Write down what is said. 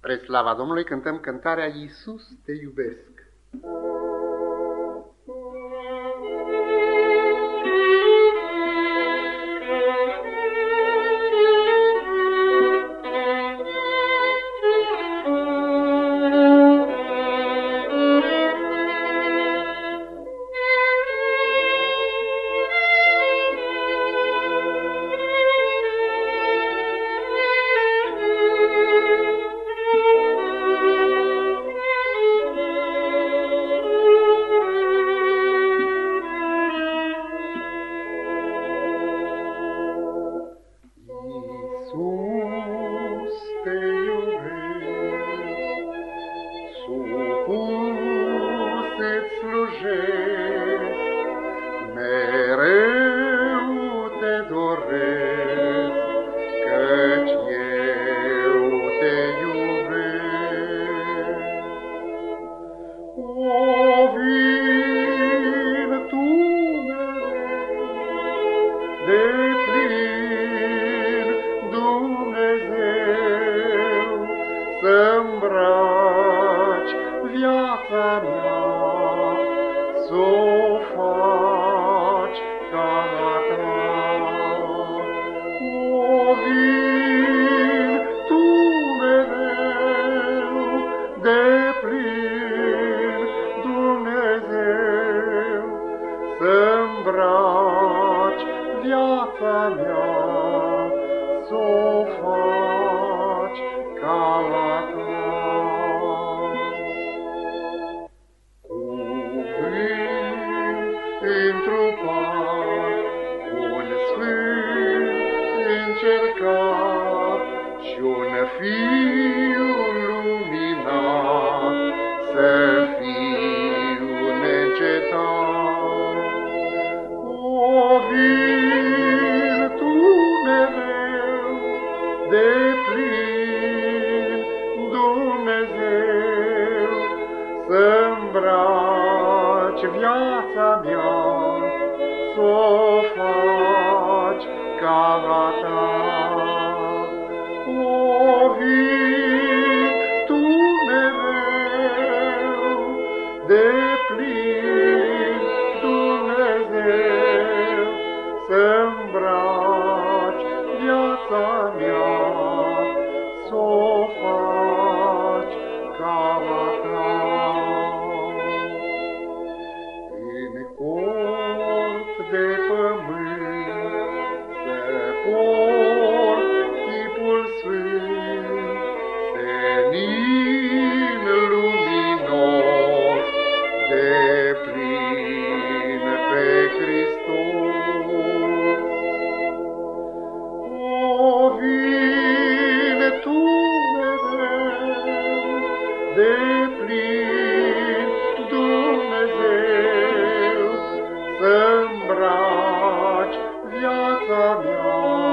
Spre slava Domnului cântăm cântarea Iisus te iubesc. De plin Dumnezeu, să-mbraci viața mea, viața mea, s-o faci ca la ta. Cuvânt întrupat, un sfânt încercat și un fiu luminat, să-mbraci viața mea, s-o faci ca a ta. O, vin tu mereu, de plin Dumnezeu, să-mbraci viața mea, Dumnezeu, să-mbraci viața mea.